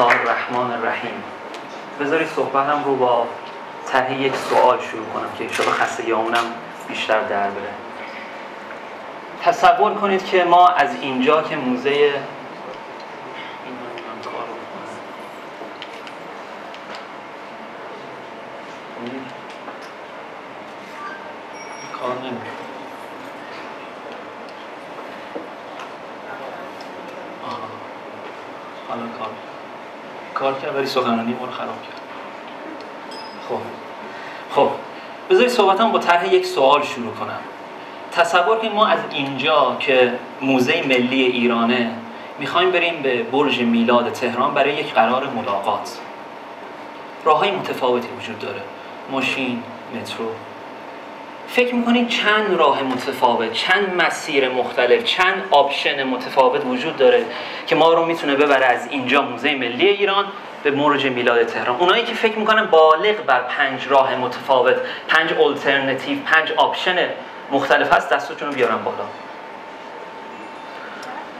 الله الرحمن الرحیم بذارید صحبتم رو با ته یک سوال شروع کنم که انشاءالله خستگی همونم بیشتر در بره. تصور کنید که ما از اینجا که موزه کار نمی‌کنه حالا کار کار کرد ولی سخنرانی ما رو خراب کرد. خب. خب. بذارید صحبتم با طرح یک سوال شروع کنم. تصور کنید ما از اینجا که موزه ملی ایرانه می‌خوایم بریم به برج میلاد تهران برای یک قرار ملاقات. راه های متفاوتی وجود داره. ماشین مترو. فکر می‌کنید چند راه متفاوت چند مسیر مختلف چند آپشن متفاوت وجود داره که ما رو می‌تونه ببره از اینجا موزه ملی ایران به مرج میلاد تهران؟ اونایی که فکر می‌کنن بالغ بر پنج راه متفاوت پنج الटरनेटیو پنج آپشن مختلف هست دستتون رو بیارن بالا.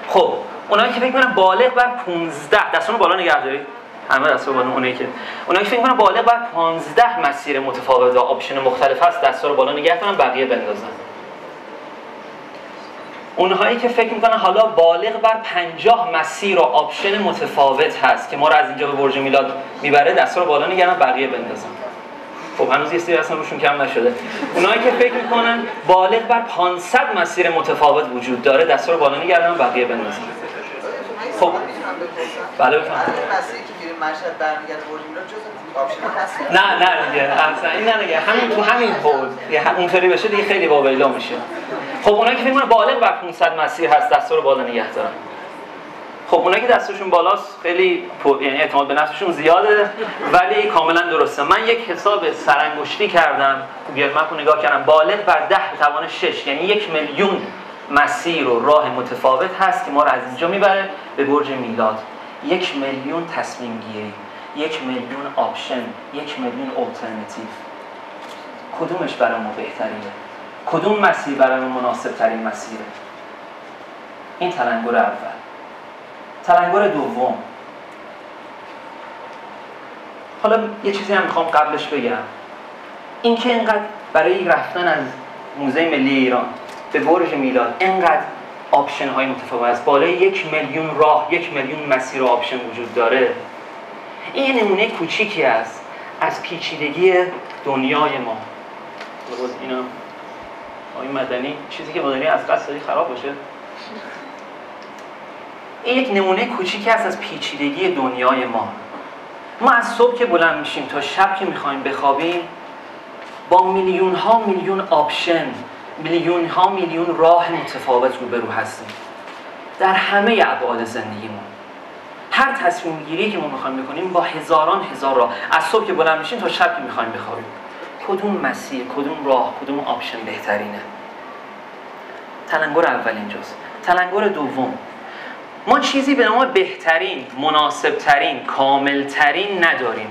خب اونایی که فکر می‌کنن بالغ بر 15 دستتون بالا نگه دارید همه دست رو بالا اونایی که اونایی که فکر می‌کنن بالغ بر 15 مسیر متفاوت و option مختلف هست دست رو بالا نگه دارن بقیه بندازن. اونهایی که فکر می‌کنن حالا بالغ بر 50 مسیر و option متفاوت هست که ما رو از اینجا به برج میلاد می‌بره دست رو بالا نگه دارن بقیه بندازن. خب هنوز یه سری اصلا روشون کم نشده. اونایی که فکر می‌کنن بالغ بر 500 مسیر متفاوت وجود داره دست رو بالا نگه دارن بقیه بندازن. خب. بله بفرمایید. مشهد برمیگرده برج میلاد جز option نه نه دیگه اصلا این نه دیگه. همین تو همین بود. اونطوری بشه دیگه خیلی واویلا میشه. خب اونایی که فکر بالغ بر 500 مسیر هست دستا رو بالا نگه دارن. خب اونایی که دستشون بالاست خیلی. یعنی اعتماد به نفسشون زیاده ولی کاملا درسته. من یک حساب سرانگشتی کردم. Google Map نگاه کردم. بالغ بر 10 توان 6 یعنی یک میلیون مسیر و راه متفاوت هست که ما رو از اینجا می‌بره به برج میلاد. یک میلیون تصمیم گیری یک میلیون option یک میلیون آلترنتیو کدومش برای ما بهتریه کدوم مسیر برای ما مناسب ترین مسیره؟ این تلنگر اول. تلنگر دوم. حالا یه چیزی هم می‌خوام قبلش بگم. اینکه اینقدر برای رفتن از موزه ملی ایران به برج میلاد اینقدر option های متفاوت است. بالای یک میلیون راه یک میلیون مسیر و option وجود داره. این نمونه کوچیکی است از پیچیدگی دنیای ما. درست اینا. آقای مدنی چیزی که مدنی از قصد خراب باشه. این یک نمونه کوچیکی است از پیچیدگی دنیای ما. ما از صبح که بلند میشیم تا شب که می‌خوایم بخوابیم با میلیون ها میلیون آپشن میلیون ها میلیون راه متفاوت روبرو هستیم. در همه ابعاد زندگیمون. هر تصمیم گیری که ما می‌خوایم بکنیم با هزاران هزار راه. از صبح که بلند میشیم تا شب که می‌خوایم بخوابیم. کدوم مسیر کدوم راه کدوم آپشن بهترینه؟ تلنگر اول اینجاست. تلنگر دوم. ما چیزی به نام بهترین مناسبترین کاملترین نداریم.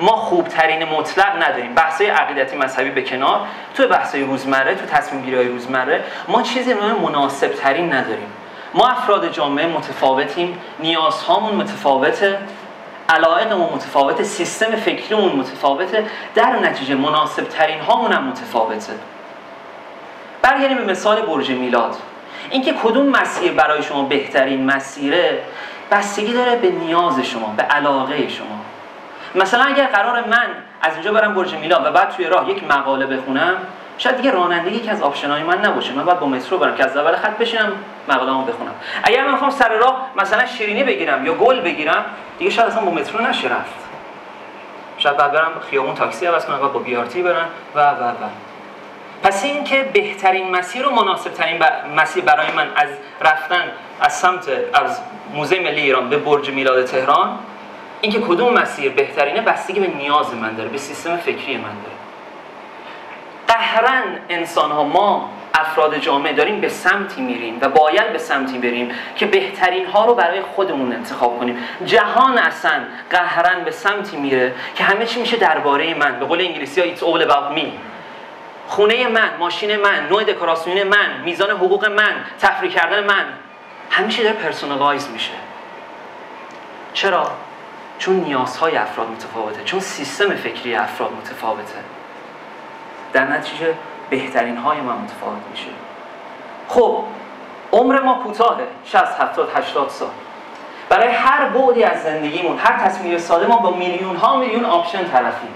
ما خوبترین مطلق نداریم. بحثای عقیدتی مذهبی به کنار تو بحثای روزمره تو تصمیم گیری روزمره ما چیزی به مناسب ترین نداریم. ما افراد جامعه متفاوتیم نیازهامون متفاوته علایقمون متفاوته سیستم فکریمون متفاوته در نتیجه مناسب ترین هامون هم متفاوته. برگردیم به مثال برج میلاد. اینکه کدوم مسیر برای شما بهترین مسیره بستگی داره به نیاز شما به علاقه شما. مثلا اگر قرار من از اینجا برم برج میلاد و بعد توی راه یک مقاله بخونم شاید دیگه رانندگی یکی از آپشن‌های من نباشه. من باید با مترو برم که از اول خط بشینم مقاله‌مو بخونم. اگر من می‌خوام سر راه مثلا شیرینی بگیرم یا گل بگیرم دیگه شاید اصلا با مترو نشه شاید بعد برم خیابون تاکسی عوض کنم با بیارتی برم و و و. پس این که بهترین مسیر و مناسب ترین مسیر برای من از رفتن از سمت از موزه ملی ایران به برج میلاد تهران اینکه کدوم مسیر بهترینه بستگی به نیاز من داره به سیستم فکری من داره. قهرا انسان ها ما افراد جامعه داریم به سمتی میریم و باید به سمتی بریم که بهترین ها رو برای خودمون انتخاب کنیم. جهان اصلا قهرا به سمتی میره که همه چی میشه درباره من. به قول انگلیسی ها it's all about me. خونه من ماشین من نوع دکوراسیون من میزان حقوق من تفریح کردن من. همیشه داره personalize میشه. چرا؟ چون نیازهای افراد متفاوته چون سیستم فکری افراد متفاوته در نتیجه بهترین های ما متفاوت میشه. خب عمر ما کوتاهه 60 70 80 سال. برای هر بعدی از زندگیمون هر تصمیم ساده ما با میلیون ها میلیون آپشن طرفیم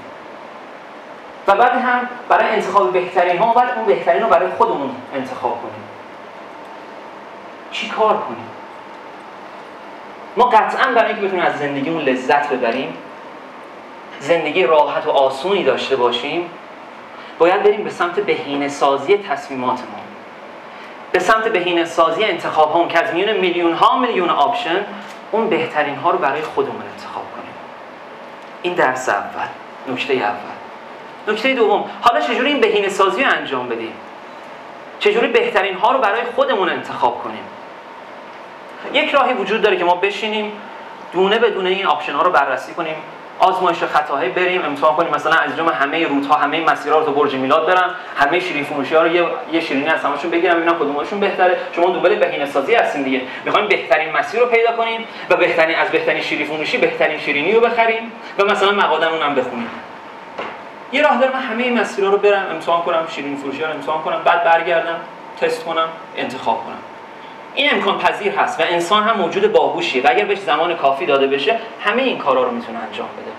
و بعد هم برای انتخاب بهترین ها باید اون بهترین رو برای خودمون انتخاب کنیم. چی کار کنیم؟ ما قطعا برای اینکه بتونیم از زندگیمون لذت ببریم زندگی راحت و آسونی داشته باشیم باید بریم به سمت بهینه سازی تصمیماتمون. به سمت بهینه سازی انتخاب هم که از میون میلیون ها میلیون آپشن اون بهترین ها رو برای خودمون انتخاب کنیم. این درس اول. نکته اول. نکته دوم. حالا چجوری این بهینه سازی رو انجام بدیم؟ چجوری بهترین ها رو برای خودمون انتخاب کنیم؟ یک راهی وجود داره که ما بشینیم دونه به دونه این option ها رو بررسی کنیم آزمایش و خطاهای بریم امتحان کنیم. مثلا از جمله همه route همه مسیرها رو تا برج میلاد برم همه شیرین فروشی ها رو یه, یه شیرینی از همشون بگیرم ببینم کدومشون بهتره. شما دنبال بهینه سازی هستین دیگه. می‌خوایم بهترین مسیر رو پیدا کنیم و بهترین از بهترین شیرین فروشی بهترین شیرینی رو بخریم و مثلا مقادن اونم بخونیم. یه راه داره من همه مسیرها رو برم امتحان کنم شیرین فروشی ها رو امتحان کنم بعد برگردم تست کنم انتخاب کنم. این امکان پذیر هست و انسان هم موجود باهوشیه و اگر بهش زمان کافی داده بشه همه این کارا رو می‌تونه انجام بده.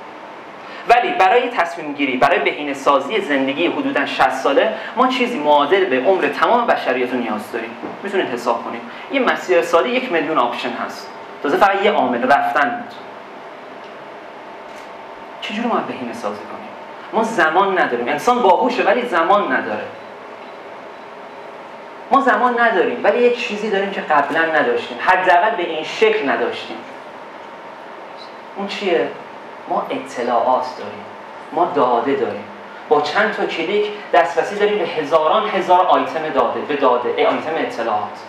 ولی برای تصمیم گیری برای بهینه سازی زندگی حدودا 60 ساله ما چیزی معادل به عمر تمام بشریت رو نیاز داریم. می‌تونید حساب کنید. یه مسیر ساده یک میلیون option هست. تازه فقط یه عامل رفتن بود. چجوری ما بهینه سازی کنیم؟ ما زمان نداریم. انسان باهوشه ولی زمان نداره. ما زمان نداریم ولی یک چیزی داریم که قبلا نداشتیم. حداقل به این شکل نداشتیم. اون چیه؟ ما اطلاعات داریم. ما داده داریم. با چند تا کلیک دسترسی داریم به هزاران هزار آیتم داده به داده آیتم اطلاعات.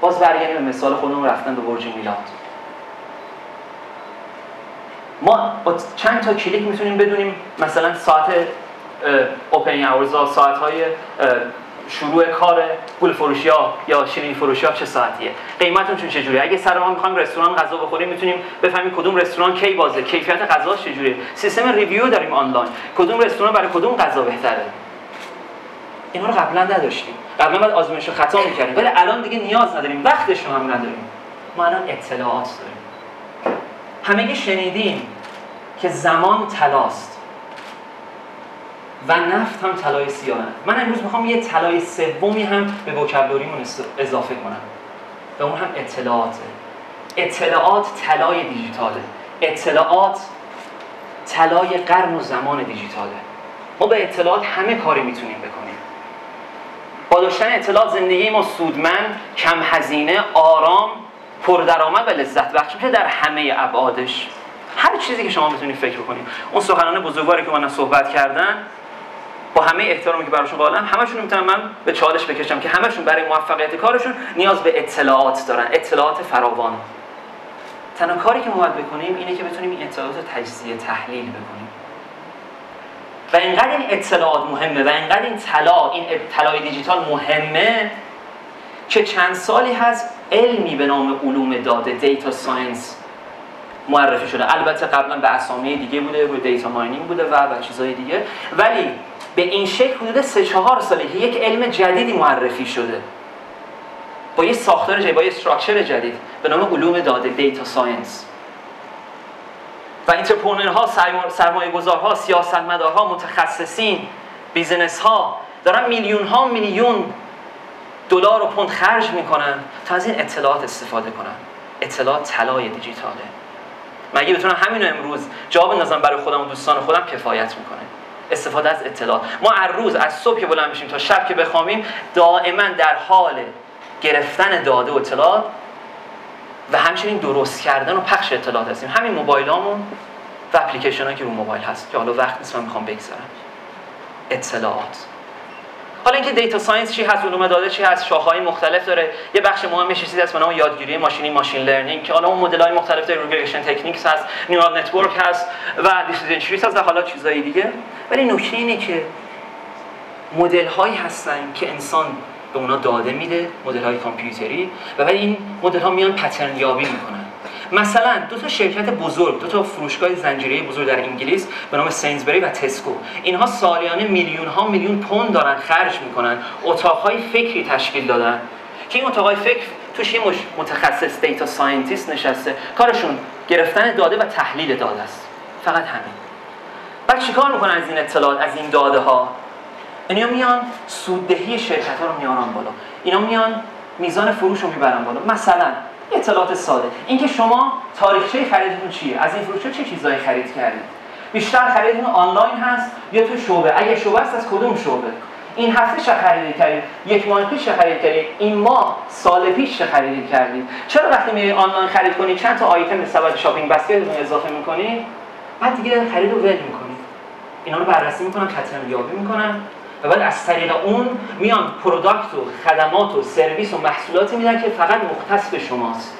باز برگردیم به مثال خودمون رفتن به برج میلاد. ما با چند تا کلیک می‌تونیم بدونیم مثلا ساعت opening hours ساعت های شروع کار گل فروشی ها یا شیرینی فروشی ها چه ساعتیه؟ قیمتون چون چجوریه؟ اگه سر ما می‌خوایم رستوران غذا بخوریم می‌تونیم بفهمیم کدوم رستوران کی بازه کیفیت غذا چجوریه؟ سیستم review داریم آنلاین. کدوم رستوران برای کدوم غذا بهتره؟ اینا رو قبلا نداشتیم. قبلا باید آزمایش و خطا می‌کردیم. ولی الان دیگه نیاز نداریم. وقتش هم نداریم. ما الان اطلاعات داریم. همگی شنیدیم که زمان تلاست. و نفت هم طلای سیاه من امروز می‌خوام یه طلای سومی هم به وکبلاریمون اضافه کنم. و اون هم اطلاعاته اطلاعات طلای دیجیتاله. اطلاعات طلای قرن و زمان دیجیتاله. ما به اطلاعات همه کاری می‌تونیم بکنیم. با داشتن اطلاعات زندگی ما سودمند کم هزینه آرام پردرآمد و لذت بخش میشه در همه ابعادش. هر چیزی که شما می‌تونید فکر کنید اون سخنان بزرگواری که من صحبت کردن با همه احترامی که براشون قائلم همشون می‌تونم من به چالش بکشم که همشون برای موفقیت کارشون نیاز به اطلاعات دارن اطلاعات فراوان. تنها کاری که ما باید بکنیم اینه که بتونیم این اطلاعات رو تجزیه تحلیل بکنیم. و اینقدر این اطلاعات مهمه و اینقدر این طلا این طلای دیجیتال مهمه که چند سالی هست علمی به نام علوم داده data science معرفی شده. البته قبلا به اسامی دیگه بوده روی data mining بوده و و چیزهای دیگه. ولی به این شکل حدود سه چهار ساله که یک علم جدیدی معرفی شده. با یه ساختار جدید با یه structure جدید به نام علوم داده data science و entrepreneur ها سرمایه گذارها سیاستمدارها متخصصین business ها دارن میلیون ها میلیون دلار و پوند خرج می‌کنن تا از این اطلاعات استفاده کنن. اطلاعات طلای دیجیتاله. مگه بتونم همین امروز جواب بندازم برای خودم و دوستان خودم کفایت می‌کنه استفاده از اطلاعات ما هر روز از صبح که بلند میشیم تا شب که بخوابیم دائما در حال گرفتن داده و اطلاعات و همچنین درست کردن و پخش اطلاعات هستیم. همین موبایلامون و اپلیکیشن که رو موبایل هست که حالا وقت نیست من می‌خوام بگذارم. اطلاعات. حالا اینکه data science چی هست علوم داده چی هست شاخه‌های مختلف داره. یه بخش مهمش چیزی هست به نام یادگیری ماشینی machine learning که حالا اون مدل‌های مختلف داره regression techniques هست neural network هست و decision trees هست و حالا چیزهای دیگه. ولی نکته اینه که مدل‌هایی هستن که انسان به اونا داده میده مدل‌های کامپیوتری و ولی این مدل‌ها میان pattern یابی می‌کنن. مثلا دو تا شرکت بزرگ دو تا فروشگاه زنجیره بزرگ در انگلیس به نام Sainsbury و Tesco. اینها سالیانه میلیون ها میلیون پوند دارن خرج می‌کنن. اتاقهای فکری تشکیل دادن. که این اتاقهای فکر توش یه متخصص data scientist نشسته. کارشون گرفتن داده و تحلیل داده است. فقط همین. بعد چیکار می‌کنن از این اطلاعات از این داده ها اینا میان سوددهی شرکت ها رو میارن بالا. اینا میان میزان فروش رو می‌برن بالا. مثلا اطلاعات ساده. اینکه شما تاریخچه خریدتون چیه؟ از این فروش چه چیزایی خرید کردید؟ بیشتر خریدتون آنلاین هست یا تو شعبه؟ اگه شعبه است از کدوم شعبه؟ این هفته چه خرید کردید؟ یک ماه پیش چه خرید کردید؟ این ماه سال پیش چه خرید کردید؟ چرا وقتی میری آنلاین خرید کنید چند تا آیتم سبب شاپینگ بسکتتون اضافه می‌کنید؟ بعد دیگه خرید رو ول می‌کنید. اینا رو بررسی می‌کنن کتم یابی می‌کنن. و بعد از طریق اون میان product و خدمات و سرویس و محصولاتی میدن که فقط مختص به شماست.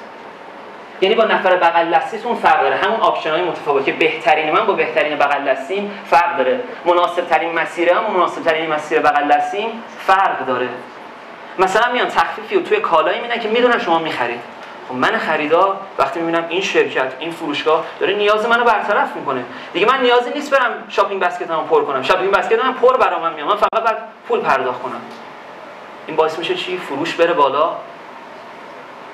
یعنی با نفر بغل دستیتون فرق داره. همون option های متفاوت که بهترین من با بهترین بغل دستیم فرق داره. مناسب ترین مسیر هم مناسب ترین مسیر بغل دستیم فرق داره. مثلا میان تخفیفی و توی کالایی میدن که می‌دونن شما می‌خرید. خب من خریدار وقتی می‌بینم این شرکت این فروشگاه داره نیاز منو برطرف می‌کنه. دیگه من نیازی نیست برم shopping basket مو پر کنم. shopping basket من پر برام من میام من فقط باید پول پرداخت کنم. این باعث میشه چی؟ فروش بره بالا.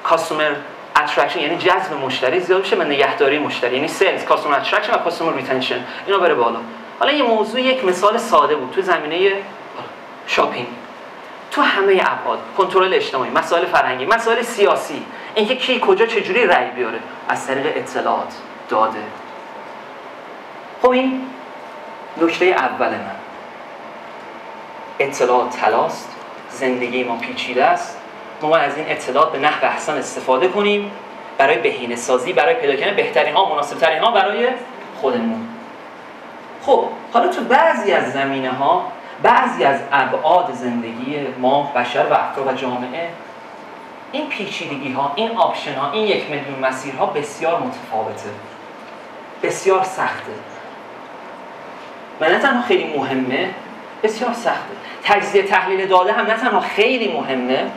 customer attraction یعنی جذب مشتری زیاد بشه و نگهداری مشتری. یعنی sales customer attraction و customer retention اینا بره بالا. حالا یه موضوع یک مثال ساده بود. تو زمینه shopping. تو همه ابعاد کنترل اجتماعی مسائل فرهنگی مسائل سیاسی اینکه کی کجا چجوری رأی بیاره؟ از طریق اطلاعات داده. خب این نکته اول من. اطلاعات تلاست زندگی ما پیچیده است. ما از این اطلاعات به نحو احسن استفاده کنیم. برای بهینه سازی برای پیدا کردن بهترین ها مناسب ترین ها برای خودمون. خب حالا تو بعضی از زمینه ها بعضی از ابعاد زندگی ما بشر و افراد و جامعه این پیچیدگی ها این آپشن ها این یک میلیون مسیرها بسیار متفاوته. بسیار سخته. و نه تنها خیلی مهمه بسیار سخته. تجزیه تحلیل داده هم نه تنها خیلی مهمه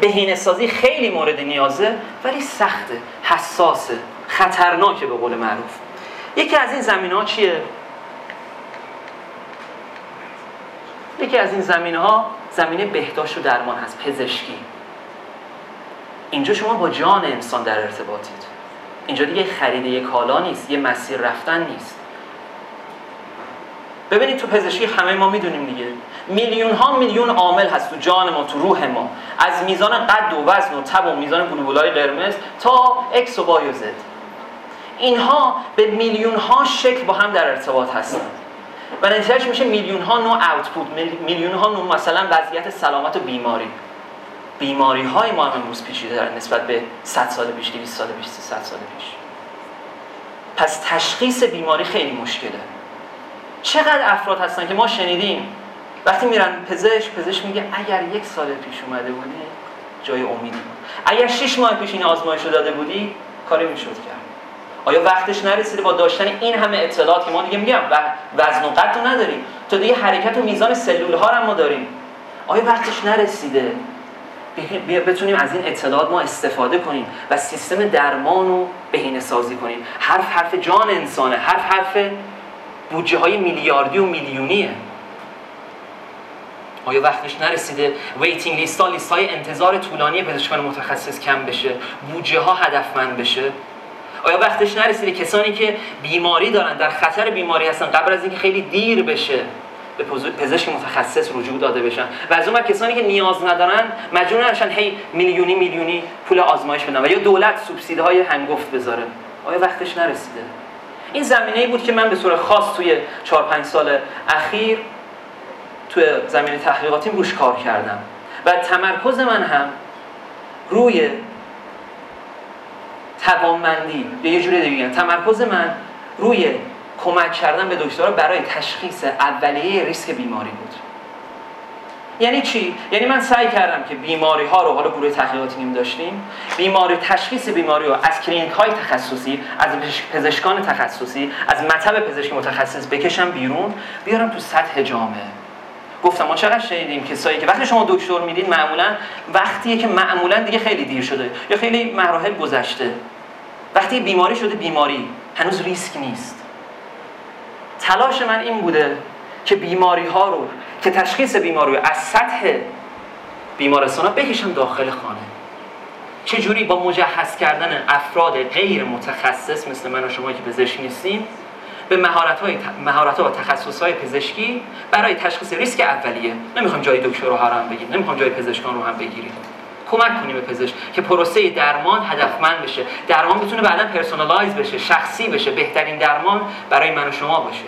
بهینه سازی خیلی مورد نیازه ولی سخته حساسه خطرناکه به قول معروف. یکی از این زمین ها چیه؟ یکی از این زمین ها زمینه بهداشت و درمان هست پزشکی. اینجا شما با جان انسان در ارتباطید. اینجا دیگه خرید یک کالا نیست یه مسیر رفتن نیست. ببینید تو پزشکی همه ما می‌دونیم دیگه. میلیون ها میلیون عامل هست تو جان ما تو روح ما. از میزان قد و وزن و تب و میزان گلوبولای قرمز تا اکس و وای و زد اینها به میلیون ها شکل با هم در ارتباط هستن. و نتیجهش میشه میلیون ها نوع اوتپوت میلیون ها نوع مثلا وضعیت سلامت و بیماری. بیماری های ما هم امروز پیچیده دارن نسبت به 100 سال پیش 200 سال پیش 300 سال پیش. پس تشخیص بیماری خیلی مشکله. چقدر افراد هستن که ما شنیدیم. وقتی میرن پزشک پزشک میگه اگر یک سال پیش اومده بودی جای امیدی اگر 6 ماه پیش این آزمایش رو داده بودی کاری می‌شد کرد آیا وقتش نرسیده با داشتن این همه اطلاعات که ما دیگه میگم و وزن و قد رو نداریم؟ تو دیگه حرکت و میزان سلول ها هم ما داریم. آیا وقتش نرسیده؟ بتونیم از این اطلاعات ما استفاده کنیم و سیستم درمان رو بهینه سازی کنیم. حرف حرف جان انسانه. حرف حرف بودجه های میلیاردی و میلیونیه. آیا وقتش نرسیده؟ waiting list ها لیست های انتظار طولانی پزشکان متخصص کم بشه. بودجه ها هدفمند بشه. آیا وقتش نرسیده؟ کسانی که بیماری دارن در خطر بیماری هستن قبل از اینکه خیلی دیر بشه. به پزشک متخصص رجوع داده بشن. و از اون کسانی که نیاز ندارن مجبور نشن هی میلیونی میلیونی پول آزمایش بدن و یا دولت سوبسیدی های هنگفت بذاره. آیا وقتش نرسیده؟ این زمینه ای بود که من به صورت خاص توی 4 5 سال اخیر توی زمینه تحقیقاتیم روش کار کردم. و تمرکز من هم روی توانمندی یا یه جوری دیگه تمرکز من روی کمک کردن به دکترها برای تشخیص اولیه ریسک بیماری بود. یعنی چی؟ یعنی من سعی کردم که بیماری ها رو حالا گروه تحقیقاتی نیم داشتیم بیماری تشخیص بیماری رو از کلینیک های تخصصی از پزشکان تخصصی از مطب پزشکی متخصص بکشم بیرون بیارم تو سطح جامعه. گفتم ما چقدر شنیدیم کسایی که وقتی شما دکتر میدین معمولا وقتیه که معمولا دیگه خیلی دیر شده یا خیلی مراحل گذشته. وقتی بیماری شده بیماری هنوز ریسک نیست. تلاش من این بوده که بیماری ها رو که تشخیص بیماری رو از سطح بیمارستان ها بکشم داخل خانه. چجوری با مجهز کردن افراد غیر متخصص مثل من و شما که پزشک نیستیم به مهارت های مهارت ها و تخصص های پزشکی برای تشخیص ریسک اولیه. نمی‌خوام جای دکتر رو هم بگیریم نمی‌خوام جای پزشکان رو هم بگیریم. کمک کنیم به پزشک که پروسه درمان هدفمند بشه. درمان بتونه بعدا personalize بشه شخصی بشه. بهترین درمان برای من و شما باشه.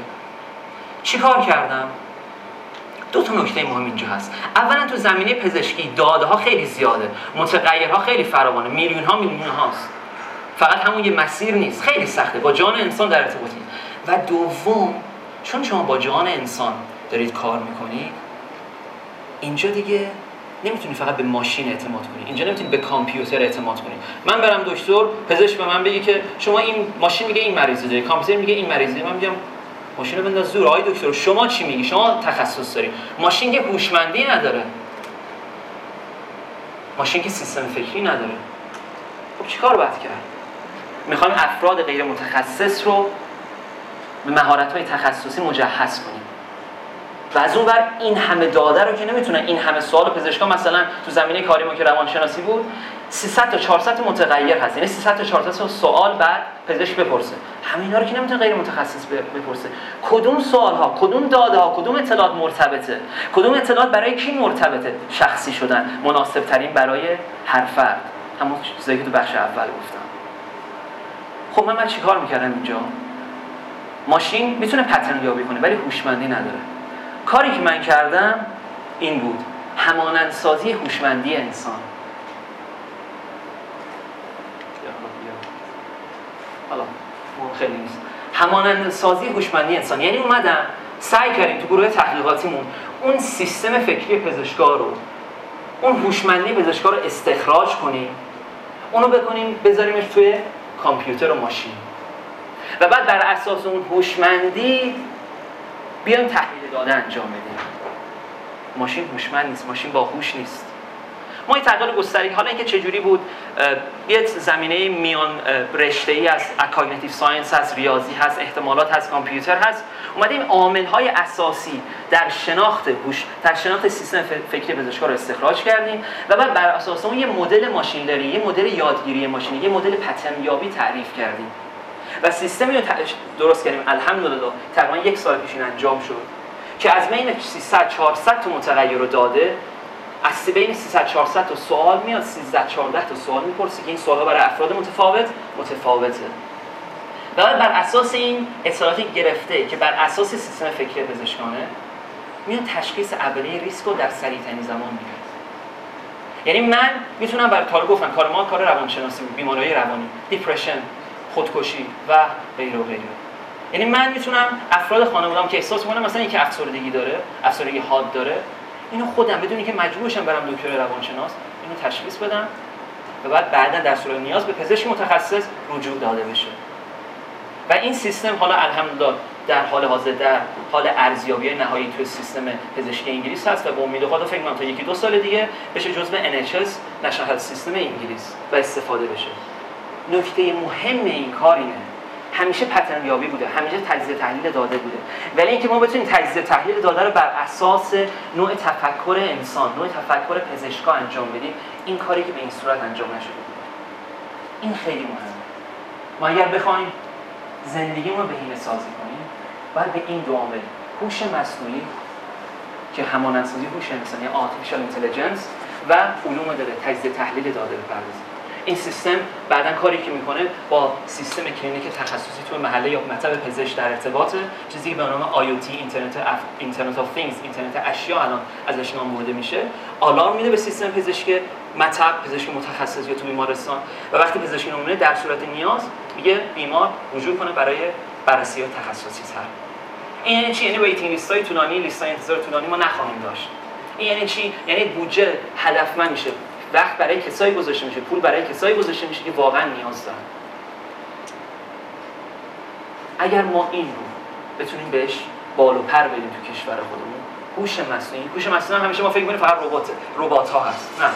چیکار کردم؟ دو تا نکته مهم اینجا هست. اولا تو زمینه پزشکی داده ها خیلی زیاده. متغیرها خیلی فراوانه. میلیون ها میلیون هاست. فقط همون یه مسیر نیست. خیلی سخته. با جان انسان در ارتباطی و دوم چون شما با جان انسان دارید کار می‌کنید اینجا دیگه نمی‌تونی فقط به ماشین اعتماد کنی. اینجا نمی‌تونی به کامپیوتر اعتماد کنی. من برم دکتر پزشک به من بگه که شما این ماشین میگه این مریضی داری. کامپیوتر میگه این مریضی من میگم ماشین رو بنداز دور آقای دکتر شما چی میگی؟ شما تخصص داری. ماشین که هوشمندی نداره. ماشین که سیستم فکری نداره. خب چیکار باید کرد؟ می‌خوایم افراد غیر متخصص رو به مهارت های تخصصی مجهز کنیم. و از اون بر این همه داده رو که نمی‌تونن این همه سوال پزشکان مثلا تو زمینه کاری ما که روانشناسی بود 300 تا 400 متغیر هست. یعنی 300 تا 400 سوال بعد پزشک بپرسه. همینا رو که نمی‌تونه غیر متخصص بپرسه. کدوم سوال ها کدوم داده ها کدوم اطلاعات مرتبطه؟ کدوم اطلاعات برای کی مرتبطه؟ شخصی شدن. مناسب ترین برای هر فرد. همون چیزایی که تو بخش اول گفتم. خب من من چیکار می‌کردم اینجا؟ ماشین می‌تونه پترن یابی کنه ولی هوشمندی نداره. کاری که من کردم این بود. همانندسازی هوشمندی انسان. حالا خیلی نیست. همانندسازی هوشمندی انسان. یعنی اومدم سعی کردیم تو گروه تحقیقاتیمون اون سیستم فکری پزشکار رو اون هوشمندی پزشکار رو استخراج کنیم. اونو بکنیم بذاریمش توی کامپیوتر و ماشین. و بعد بر اساس اون هوشمندی بیایم تحلیل داده انجام بدیم ماشین هوشمند نیست ماشین باهوش نیست. ما این تحقیق گستری حالا اینکه چجوری بود یه زمینه میان رشته ای از cognitive science هست ریاضی هست احتمالات هست کامپیوتر هست. اومدیم عامل های اساسی در شناخت هوش در شناخت سیستم فکری پزشکا رو استخراج کردیم و بعد بر اساس اون یه مدل machine learning یه مدل یادگیری ماشینی یه مدل pattern یابی تعریف کردیم. و سیستمی رو درست کردیم. الحمدلله تقریبا یک سال پیش انجام شد. که از بین 300 400 تا متغیر رو داده از بین 300 400 تا سوال میاد 13 14 تا سوال می‌پرسی که این سوالها برای افراد متفاوت؟ متفاوته. و بر اساس این اطلاعاتی گرفته که بر اساس سیستم فکری پزشکانه میاد تشخیص اولیه ریسک رو در سریع ترین زمان میاد یعنی من می‌تونم بر کار گفتم کار ما کار روانشناسی بیماری روانی دیپرشن خودکشی و غیره و غیره. یعنی من می‌تونم افراد خانواده‌ام که احساس می‌کنم مثلا اینکه افسردگی داره افسردگی حاد داره اینو خودم بدون که مجبورشم برم دکتر روانشناس اینو تشخیص بدم و بعد بعدا در صورت نیاز به پزشک متخصص رجوع داده بشه. و این سیستم حالا الحمدلله در حال حاضر در حال ارزیابی نهایی توی سیستم پزشکی انگلیس هست و به امید خدا فکر کنم تا یکی دو سال دیگه بشه جزء NHS نشنال سیستم انگلیس و استفاده بشه. نکته مهم این کار همیشه پترن یابی بوده همیشه تجزیه تحلیل داده بوده. ولی اینکه ما بتونیم تجزیه تحلیل داده رو بر اساس نوع تفکر انسان نوع تفکر پزشکا انجام بدیم این کاری که به این صورت انجام نشده. این خیلی مهمه. ما اگر بخوایم زندگیمون رو بهینه سازی کنیم باید به این دو عامل هوش مصنوعی که همانندسازی هوش انسانی artificial intelligence و علوم داده تجزیه تحلیل داده بپردازیم این سیستم بعدا کاری که می‌کنه با سیستم کلینیک تخصصی تو محله یا مطب پزشک در ارتباط چیزی به نام IoT internet of... internet of things اینترنت اشیا الان ازش نام برده میشه آلارم میده به سیستم پزشک مطب پزشک متخصص یا تو بیمارستان. و وقتی پزشک نمونه در صورت نیاز میگه بیمار رجوع کنه برای بررسی تخصصی تر. این یعنی چی؟ یعنی waiting list های طولانی لیست های انتظار طولانی ما نخواهیم داشت. این یعنی چی؟ یعنی بودجه هدفمند میشه. وقت برای کسایی گذاشته میشه پول برای کسایی گذاشته میشه که واقعا نیاز دارن. اگر ما این رو بتونیم بهش بال و پر بدیم تو کشور خودمون هوش مصنوعی هوش مصنوعی همیشه ما فکر می‌کنیم فقط ربات ربات ها هست. نه.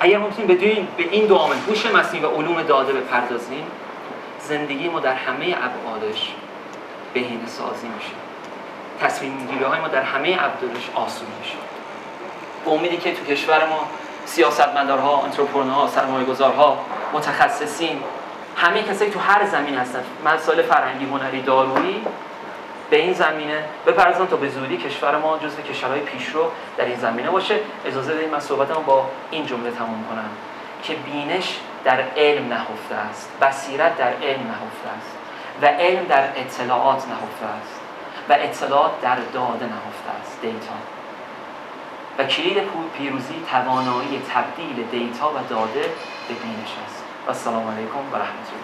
اگر ما بتونیم به این دو عامل هوش مصنوعی و علوم داده بپردازیم زندگی ما در همه ابعادش بهینه سازی میشه. تصمیم گیری ما در همه ابعادش آسون میشه. به امیدی که تو کشور ما سیاستمدارها، انترپرنورها، سرمایه‌گذارها، متخصصین همه کسایی تو هر زمین هستن. مسائل فرهنگی، هنری، دارویی به این زمینه. بپردازن تا به زودی کشور ما جزو کشورهای پیشرو در این زمینه باشه. اجازه بدید من صحبتمو با این جمله تموم کنم که بینش در علم نهفته است. بصیرت در علم نهفته است. و علم در اطلاعات نهفته است. و اطلاعات در داده نهفته است. دیتا و کلید پیروزی توانایی تبدیل دیتا و داده به بینش است و السلام علیکم و رحمت الله.